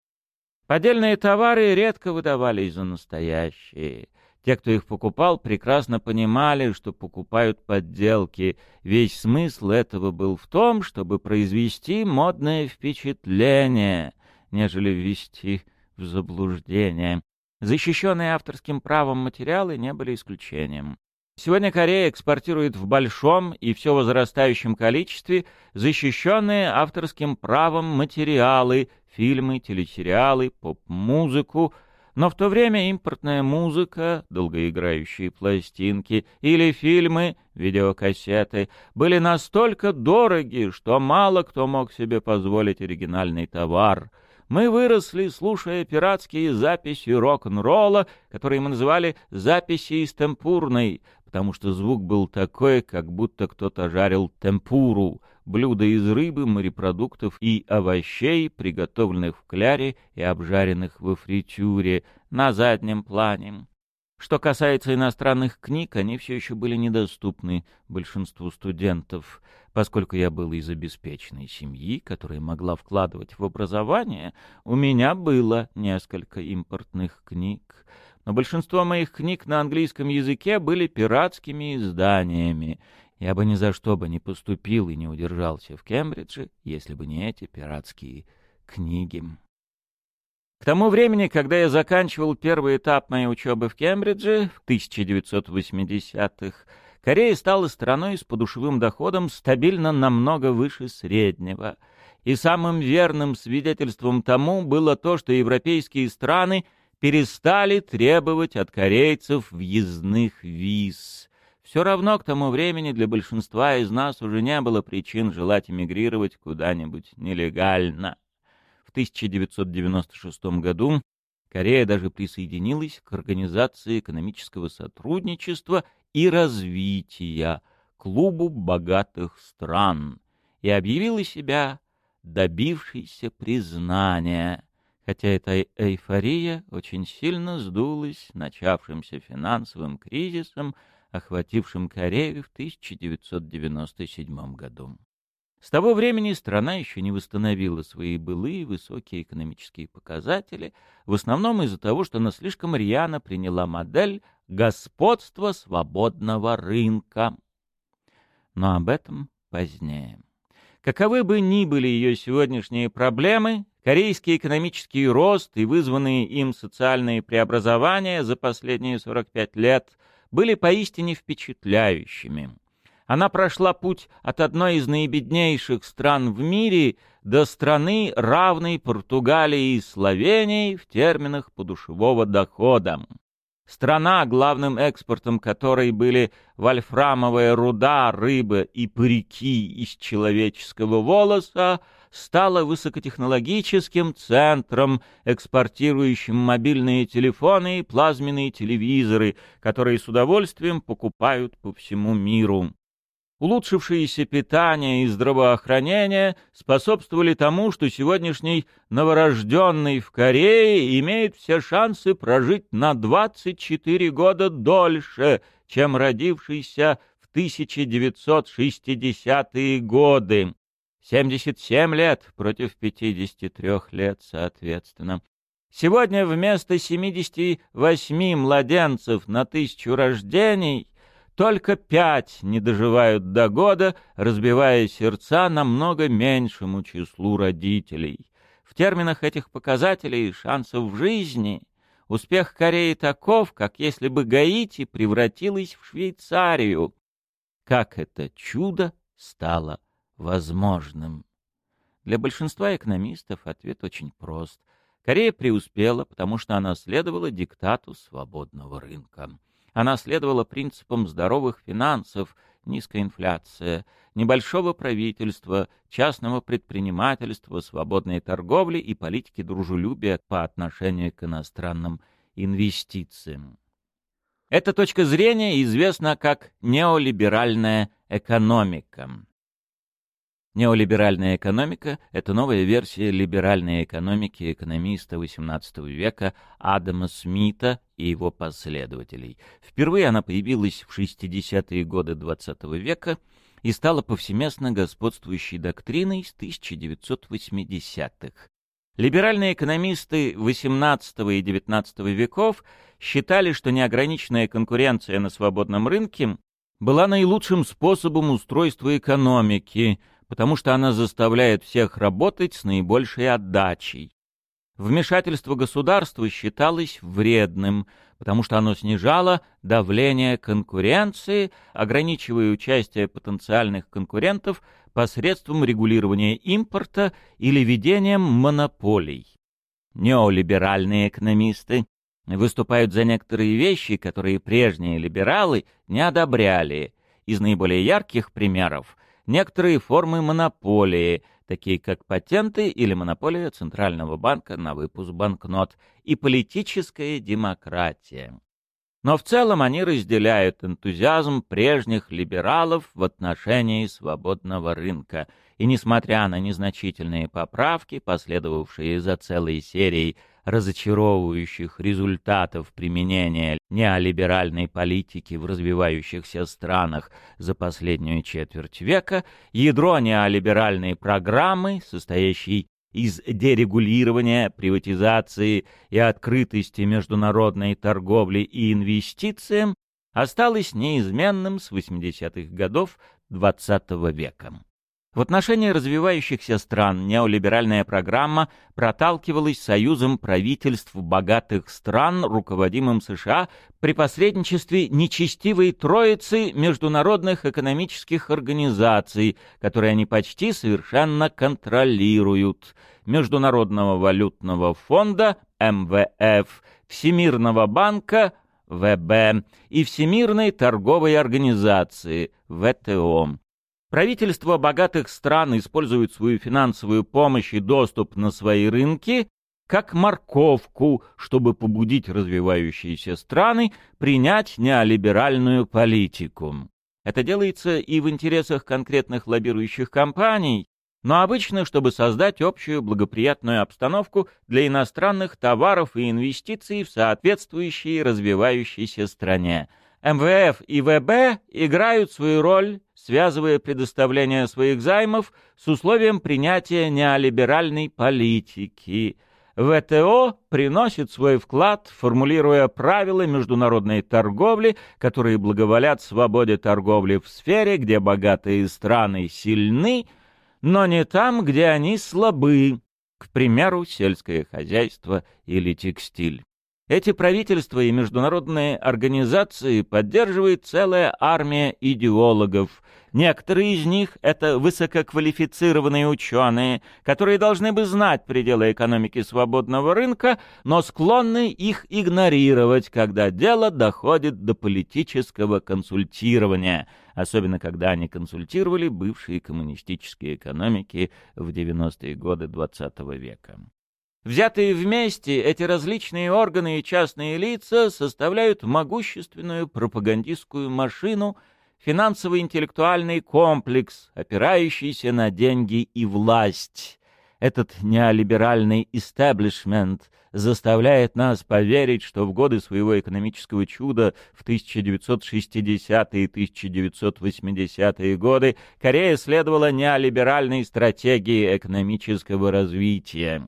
Поддельные товары редко выдавались за настоящие. Те, кто их покупал, прекрасно понимали, что покупают подделки. Весь смысл этого был в том, чтобы произвести модное впечатление, нежели ввести в заблуждение. Защищенные авторским правом материалы не были исключением. Сегодня Корея экспортирует в большом и все возрастающем количестве защищенные авторским правом материалы, фильмы, телесериалы, поп-музыку, но в то время импортная музыка, долгоиграющие пластинки или фильмы, видеокассеты были настолько дороги, что мало кто мог себе позволить оригинальный товар. Мы выросли, слушая пиратские записи рок-н-ролла, которые мы называли «записи из темпурной», потому что звук был такой, как будто кто-то жарил темпуру, блюдо из рыбы, морепродуктов и овощей, приготовленных в кляре и обжаренных во фритюре, на заднем плане. Что касается иностранных книг, они все еще были недоступны большинству студентов. Поскольку я был из обеспеченной семьи, которая могла вкладывать в образование, у меня было несколько импортных книг — но большинство моих книг на английском языке были пиратскими изданиями. Я бы ни за что бы не поступил и не удержался в Кембридже, если бы не эти пиратские книги. К тому времени, когда я заканчивал первый этап моей учебы в Кембридже в 1980-х, Корея стала страной с подушевым доходом стабильно намного выше среднего. И самым верным свидетельством тому было то, что европейские страны — перестали требовать от корейцев въездных виз. Все равно к тому времени для большинства из нас уже не было причин желать эмигрировать куда-нибудь нелегально. В 1996 году Корея даже присоединилась к Организации экономического сотрудничества и развития, клубу богатых стран, и объявила себя добившейся признания хотя эта эйфория очень сильно сдулась начавшимся финансовым кризисом, охватившим Корею в 1997 году. С того времени страна еще не восстановила свои былые высокие экономические показатели, в основном из-за того, что она слишком рьяно приняла модель господства свободного рынка. Но об этом позднее. Каковы бы ни были ее сегодняшние проблемы, Корейский экономический рост и вызванные им социальные преобразования за последние 45 лет были поистине впечатляющими. Она прошла путь от одной из наибеднейших стран в мире до страны, равной Португалии и Словении в терминах подушевого дохода. Страна, главным экспортом которой были вольфрамовая руда, рыба и парики из человеческого волоса, стала высокотехнологическим центром, экспортирующим мобильные телефоны и плазменные телевизоры, которые с удовольствием покупают по всему миру. Улучшившееся питание и здравоохранение способствовали тому, что сегодняшний новорожденный в Корее имеет все шансы прожить на 24 года дольше, чем родившийся в 1960-е годы. 77 лет против 53 лет, соответственно. Сегодня вместо 78 младенцев на тысячу рождений только пять не доживают до года, разбивая сердца намного меньшему числу родителей. В терминах этих показателей шансов в жизни успех Кореи таков, как если бы Гаити превратилась в Швейцарию. Как это чудо стало возможным? Для большинства экономистов ответ очень прост. Корея преуспела, потому что она следовала диктату свободного рынка. Она следовала принципам здоровых финансов низкая инфляция, небольшого правительства, частного предпринимательства, свободной торговли и политики дружелюбия по отношению к иностранным инвестициям. Эта точка зрения известна как неолиберальная экономика. Неолиберальная экономика — это новая версия либеральной экономики экономиста XVIII века Адама Смита и его последователей. Впервые она появилась в 60-е годы XX века и стала повсеместно господствующей доктриной с 1980-х. Либеральные экономисты XVIII и XIX веков считали, что неограниченная конкуренция на свободном рынке была наилучшим способом устройства экономики — потому что она заставляет всех работать с наибольшей отдачей. Вмешательство государства считалось вредным, потому что оно снижало давление конкуренции, ограничивая участие потенциальных конкурентов посредством регулирования импорта или ведением монополий. Неолиберальные экономисты выступают за некоторые вещи, которые прежние либералы не одобряли. Из наиболее ярких примеров некоторые формы монополии, такие как патенты или монополия Центрального банка на выпуск банкнот, и политическая демократия. Но в целом они разделяют энтузиазм прежних либералов в отношении свободного рынка. И несмотря на незначительные поправки, последовавшие за целой серией разочаровывающих результатов применения неолиберальной политики в развивающихся странах за последнюю четверть века, ядро неолиберальной программы, состоящей из дерегулирования, приватизации и открытости международной торговли и инвестициям, осталось неизменным с 80-х годов XX века. В отношении развивающихся стран неолиберальная программа проталкивалась союзом правительств богатых стран, руководимым США, при посредничестве нечестивой троицы международных экономических организаций, которые они почти совершенно контролируют. Международного валютного фонда, МВФ, Всемирного банка, ВБ и Всемирной торговой организации, ВТО. Правительства богатых стран используют свою финансовую помощь и доступ на свои рынки как морковку, чтобы побудить развивающиеся страны принять неолиберальную политику. Это делается и в интересах конкретных лоббирующих компаний, но обычно, чтобы создать общую благоприятную обстановку для иностранных товаров и инвестиций в соответствующей развивающейся стране. МВФ и ВБ играют свою роль связывая предоставление своих займов с условием принятия неолиберальной политики. ВТО приносит свой вклад, формулируя правила международной торговли, которые благоволят свободе торговли в сфере, где богатые страны сильны, но не там, где они слабы, к примеру, сельское хозяйство или текстиль. Эти правительства и международные организации поддерживает целая армия идеологов. Некоторые из них — это высококвалифицированные ученые, которые должны бы знать пределы экономики свободного рынка, но склонны их игнорировать, когда дело доходит до политического консультирования, особенно когда они консультировали бывшие коммунистические экономики в 90-е годы XX -го века. Взятые вместе, эти различные органы и частные лица составляют могущественную пропагандистскую машину, финансово-интеллектуальный комплекс, опирающийся на деньги и власть. Этот неолиберальный истеблишмент заставляет нас поверить, что в годы своего экономического чуда в 1960-е и 1980-е годы Корея следовала неолиберальной стратегии экономического развития.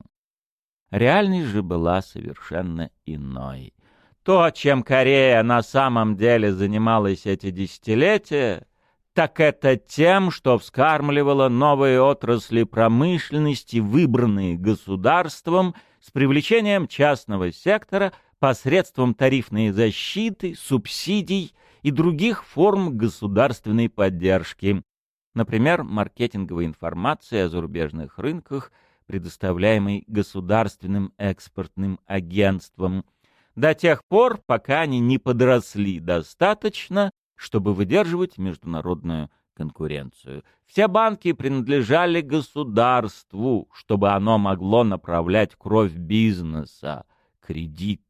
Реальность же была совершенно иной. То, чем Корея на самом деле занималась эти десятилетия, так это тем, что вскармливала новые отрасли промышленности, выбранные государством, с привлечением частного сектора посредством тарифной защиты, субсидий и других форм государственной поддержки. Например, маркетинговой информации о зарубежных рынках – предоставляемый государственным экспортным агентством, до тех пор, пока они не подросли достаточно, чтобы выдерживать международную конкуренцию. Все банки принадлежали государству, чтобы оно могло направлять кровь бизнеса, кредит.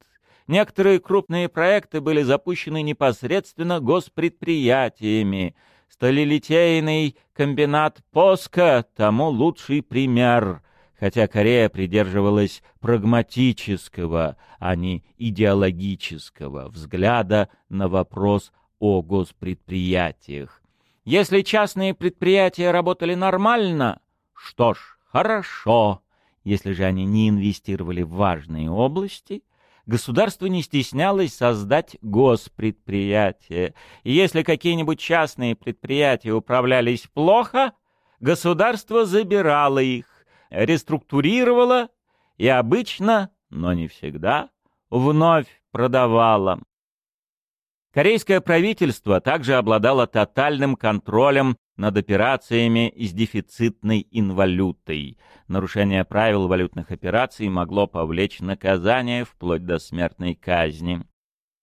Некоторые крупные проекты были запущены непосредственно госпредприятиями. Сталелитейный комбинат «Поска» тому лучший пример, хотя Корея придерживалась прагматического, а не идеологического взгляда на вопрос о госпредприятиях. Если частные предприятия работали нормально, что ж, хорошо. Если же они не инвестировали в важные области, государство не стеснялось создать госпредприятия. И если какие-нибудь частные предприятия управлялись плохо, государство забирало их, реструктурировало и обычно, но не всегда, вновь продавало. Корейское правительство также обладало тотальным контролем над операциями с дефицитной инвалютой. Нарушение правил валютных операций могло повлечь наказание вплоть до смертной казни.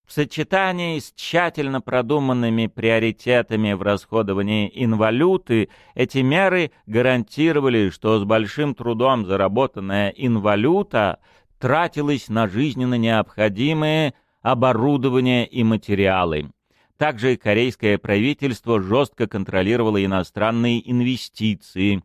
В сочетании с тщательно продуманными приоритетами в расходовании инвалюты эти меры гарантировали, что с большим трудом заработанная инвалюта тратилась на жизненно необходимые оборудование и материалы. Также корейское правительство жестко контролировало иностранные инвестиции,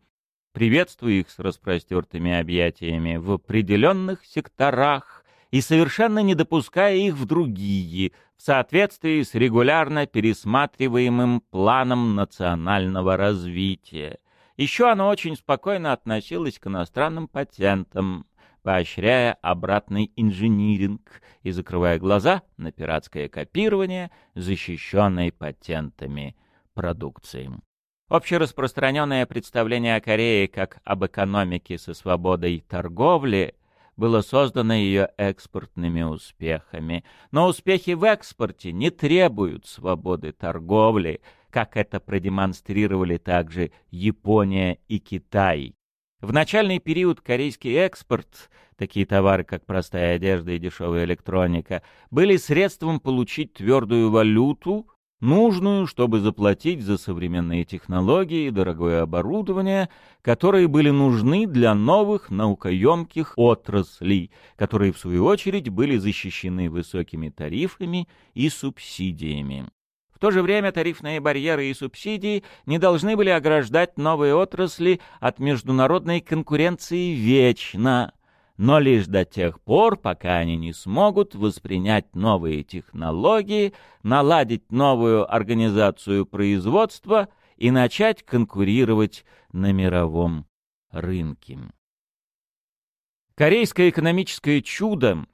приветствуя их с распростертыми объятиями в определенных секторах и совершенно не допуская их в другие, в соответствии с регулярно пересматриваемым планом национального развития. Еще оно очень спокойно относилось к иностранным патентам поощряя обратный инжиниринг и закрывая глаза на пиратское копирование, защищенной патентами продукции. Общераспространенное представление о Корее как об экономике со свободой торговли было создано ее экспортными успехами. Но успехи в экспорте не требуют свободы торговли, как это продемонстрировали также Япония и Китай. В начальный период корейский экспорт, такие товары, как простая одежда и дешевая электроника, были средством получить твердую валюту, нужную, чтобы заплатить за современные технологии и дорогое оборудование, которые были нужны для новых наукоемких отраслей, которые, в свою очередь, были защищены высокими тарифами и субсидиями. В то же время тарифные барьеры и субсидии не должны были ограждать новые отрасли от международной конкуренции вечно, но лишь до тех пор, пока они не смогут воспринять новые технологии, наладить новую организацию производства и начать конкурировать на мировом рынке. Корейское экономическое чудо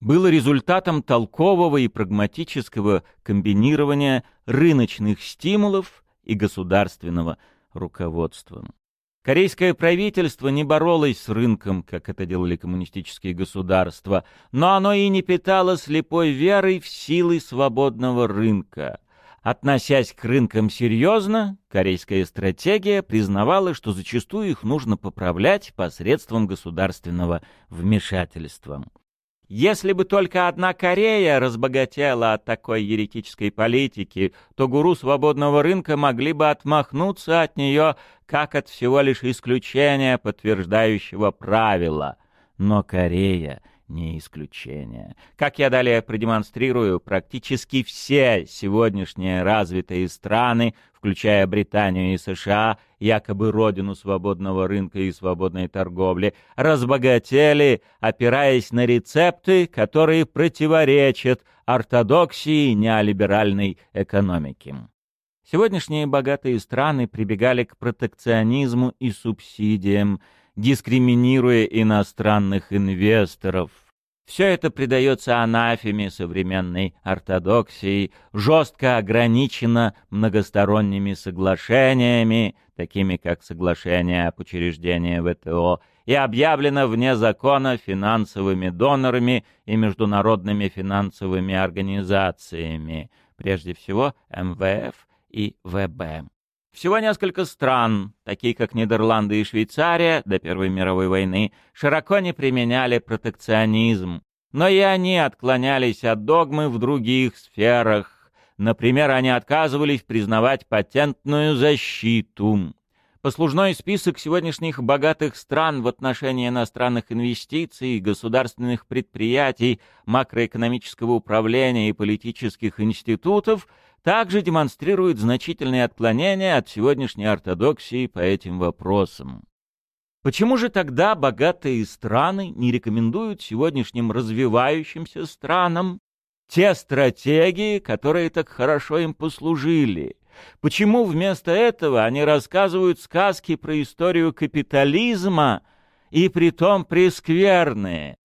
было результатом толкового и прагматического комбинирования рыночных стимулов и государственного руководства. Корейское правительство не боролось с рынком, как это делали коммунистические государства, но оно и не питало слепой верой в силы свободного рынка. Относясь к рынкам серьезно, корейская стратегия признавала, что зачастую их нужно поправлять посредством государственного вмешательства. Если бы только одна Корея разбогатела от такой еретической политики, то гуру свободного рынка могли бы отмахнуться от нее, как от всего лишь исключения, подтверждающего правила. Но Корея не исключение. Как я далее продемонстрирую, практически все сегодняшние развитые страны, включая Британию и США, якобы родину свободного рынка и свободной торговли, разбогатели, опираясь на рецепты, которые противоречат ортодоксии неолиберальной экономики. Сегодняшние богатые страны прибегали к протекционизму и субсидиям, дискриминируя иностранных инвесторов, все это придается анафеме современной ортодоксии, жестко ограничено многосторонними соглашениями, такими как соглашение об учреждении ВТО, и объявлено вне закона финансовыми донорами и международными финансовыми организациями, прежде всего МВФ и ВБ. Всего несколько стран, такие как Нидерланды и Швейцария, до Первой мировой войны, широко не применяли протекционизм, но и они отклонялись от догмы в других сферах, Например, они отказывались признавать патентную защиту. Послужной список сегодняшних богатых стран в отношении иностранных инвестиций, государственных предприятий, макроэкономического управления и политических институтов также демонстрирует значительные отклонения от сегодняшней ортодоксии по этим вопросам. Почему же тогда богатые страны не рекомендуют сегодняшним развивающимся странам те стратегии, которые так хорошо им послужили? Почему вместо этого они рассказывают сказки про историю капитализма и притом прескверные?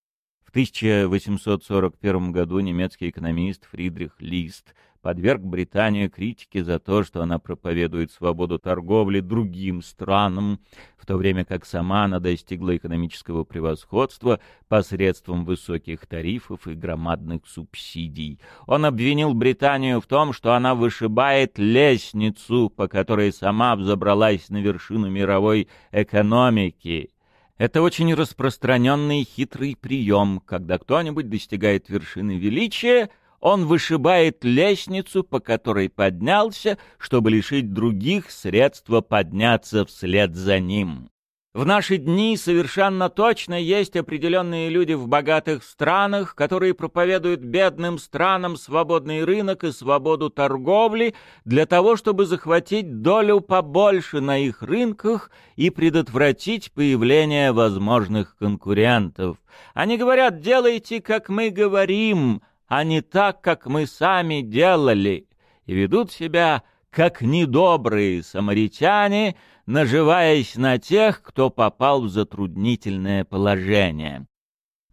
В 1841 году немецкий экономист Фридрих Лист подверг Британию критике за то, что она проповедует свободу торговли другим странам, в то время как сама она достигла экономического превосходства посредством высоких тарифов и громадных субсидий. Он обвинил Британию в том, что она вышибает лестницу, по которой сама взобралась на вершину мировой экономики. Это очень распространенный хитрый прием, когда кто-нибудь достигает вершины величия — он вышибает лестницу, по которой поднялся, чтобы лишить других средства подняться вслед за ним. В наши дни совершенно точно есть определенные люди в богатых странах, которые проповедуют бедным странам свободный рынок и свободу торговли для того, чтобы захватить долю побольше на их рынках и предотвратить появление возможных конкурентов. Они говорят «делайте, как мы говорим», а не так, как мы сами делали, и ведут себя как недобрые самаритяне, наживаясь на тех, кто попал в затруднительное положение.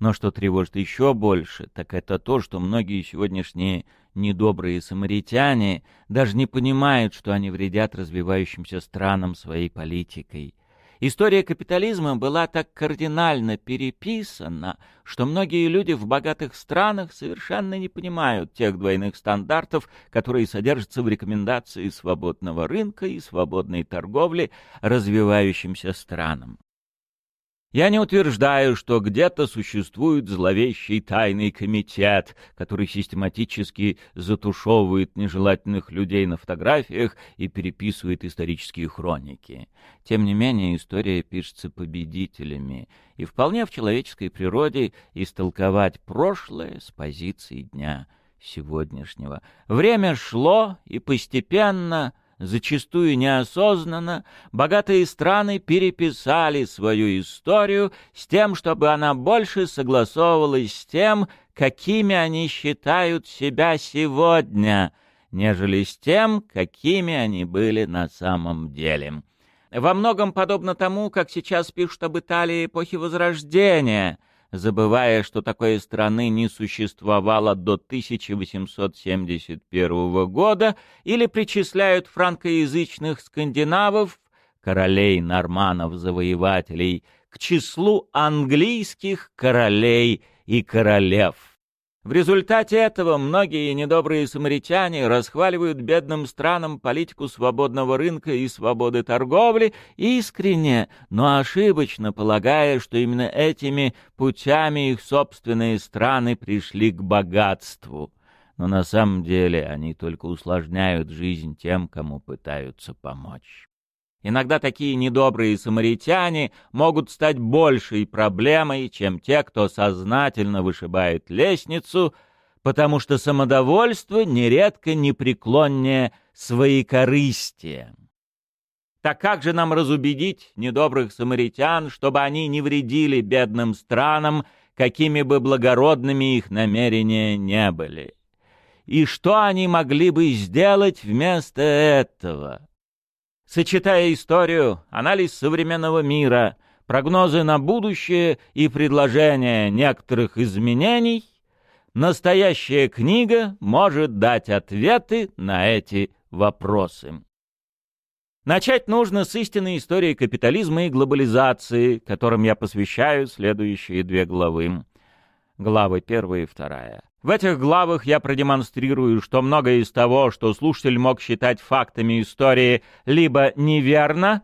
Но что тревожит еще больше, так это то, что многие сегодняшние недобрые самаритяне даже не понимают, что они вредят развивающимся странам своей политикой. История капитализма была так кардинально переписана, что многие люди в богатых странах совершенно не понимают тех двойных стандартов, которые содержатся в рекомендации свободного рынка и свободной торговли развивающимся странам. Я не утверждаю, что где-то существует зловещий тайный комитет, который систематически затушевывает нежелательных людей на фотографиях и переписывает исторические хроники. Тем не менее, история пишется победителями, и вполне в человеческой природе истолковать прошлое с позиции дня сегодняшнего. Время шло, и постепенно зачастую неосознанно, богатые страны переписали свою историю с тем, чтобы она больше согласовывалась с тем, какими они считают себя сегодня, нежели с тем, какими они были на самом деле. Во многом подобно тому, как сейчас пишут об Италии эпохи Возрождения — забывая, что такой страны не существовало до 1871 года, или причисляют франкоязычных скандинавов, королей норманов-завоевателей, к числу английских королей и королев. В результате этого многие недобрые самаритяне расхваливают бедным странам политику свободного рынка и свободы торговли искренне, но ошибочно полагая, что именно этими путями их собственные страны пришли к богатству. Но на самом деле они только усложняют жизнь тем, кому пытаются помочь. Иногда такие недобрые самаритяне могут стать большей проблемой, чем те, кто сознательно вышибает лестницу, потому что самодовольство нередко непреклоннее своекорыстия. Так как же нам разубедить недобрых самаритян, чтобы они не вредили бедным странам, какими бы благородными их намерения не были? И что они могли бы сделать вместо этого? Сочетая историю, анализ современного мира, прогнозы на будущее и предложения некоторых изменений, настоящая книга может дать ответы на эти вопросы. Начать нужно с истинной истории капитализма и глобализации, которым я посвящаю следующие две главы. Главы первая и вторая. В этих главах я продемонстрирую, что многое из того, что слушатель мог считать фактами истории, либо неверно,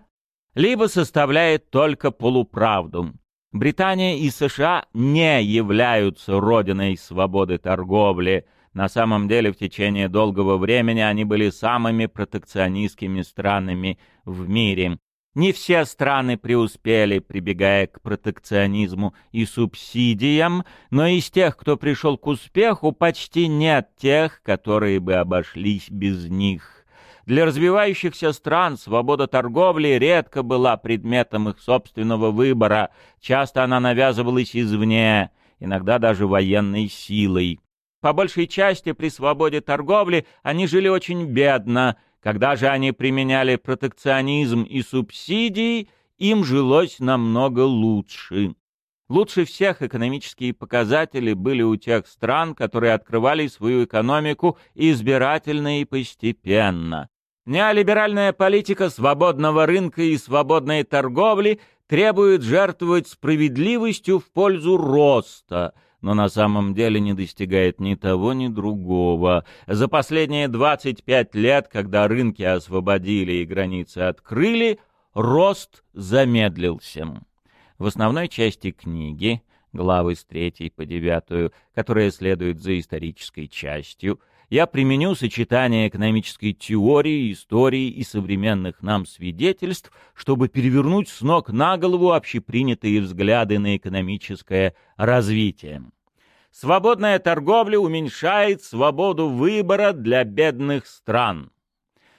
либо составляет только полуправду. Британия и США не являются родиной свободы торговли, На самом деле, в течение долгого времени они были самыми протекционистскими странами в мире. Не все страны преуспели, прибегая к протекционизму и субсидиям, но из тех, кто пришел к успеху, почти нет тех, которые бы обошлись без них. Для развивающихся стран свобода торговли редко была предметом их собственного выбора, часто она навязывалась извне, иногда даже военной силой. По большей части при свободе торговли они жили очень бедно – когда же они применяли протекционизм и субсидии, им жилось намного лучше. Лучше всех экономические показатели были у тех стран, которые открывали свою экономику избирательно и постепенно. Неолиберальная политика свободного рынка и свободной торговли требует жертвовать справедливостью в пользу роста – но на самом деле не достигает ни того, ни другого. За последние 25 лет, когда рынки освободили и границы открыли, рост замедлился. В основной части книги, главы с 3 по 9, которая следует за исторической частью, я применю сочетание экономической теории, истории и современных нам свидетельств, чтобы перевернуть с ног на голову общепринятые взгляды на экономическое развитие. Свободная торговля уменьшает свободу выбора для бедных стран.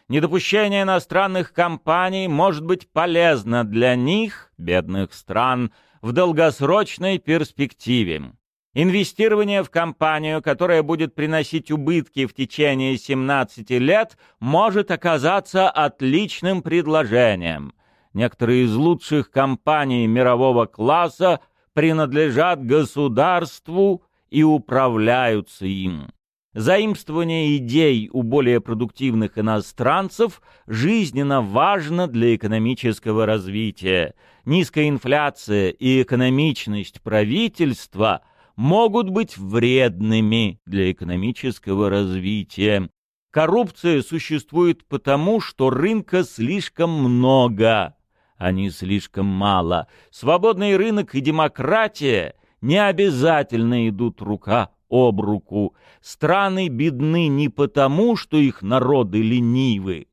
Недопущение иностранных компаний может быть полезно для них, бедных стран, в долгосрочной перспективе. Инвестирование в компанию, которая будет приносить убытки в течение 17 лет, может оказаться отличным предложением. Некоторые из лучших компаний мирового класса принадлежат государству и управляются им. Заимствование идей у более продуктивных иностранцев жизненно важно для экономического развития. Низкая инфляция и экономичность правительства – могут быть вредными для экономического развития. Коррупция существует потому, что рынка слишком много, а не слишком мало. Свободный рынок и демократия не обязательно идут рука об руку. Страны бедны не потому, что их народы ленивы.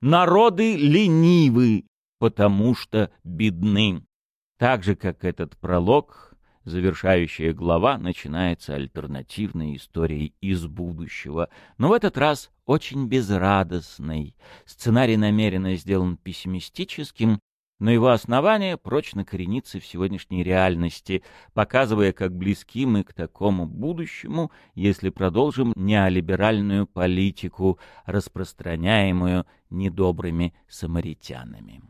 Народы ленивы, потому что бедны. Так же, как этот пролог, Завершающая глава начинается альтернативной историей из будущего, но в этот раз очень безрадостной. Сценарий намеренно сделан пессимистическим, но его основание прочно коренится в сегодняшней реальности, показывая, как близки мы к такому будущему, если продолжим неолиберальную политику, распространяемую недобрыми самаритянами.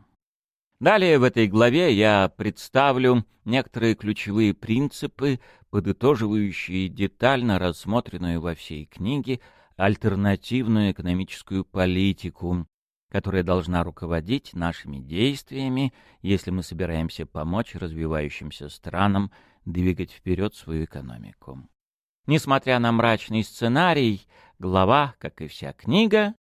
Далее в этой главе я представлю некоторые ключевые принципы, подытоживающие детально рассмотренную во всей книге альтернативную экономическую политику, которая должна руководить нашими действиями, если мы собираемся помочь развивающимся странам двигать вперед свою экономику. Несмотря на мрачный сценарий, глава, как и вся книга,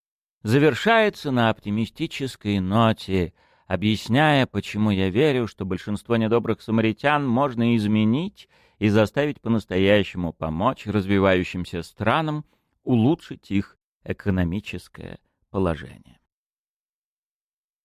завершается на оптимистической ноте – объясняя, почему я верю, что большинство недобрых самаритян можно изменить и заставить по-настоящему помочь развивающимся странам улучшить их экономическое положение.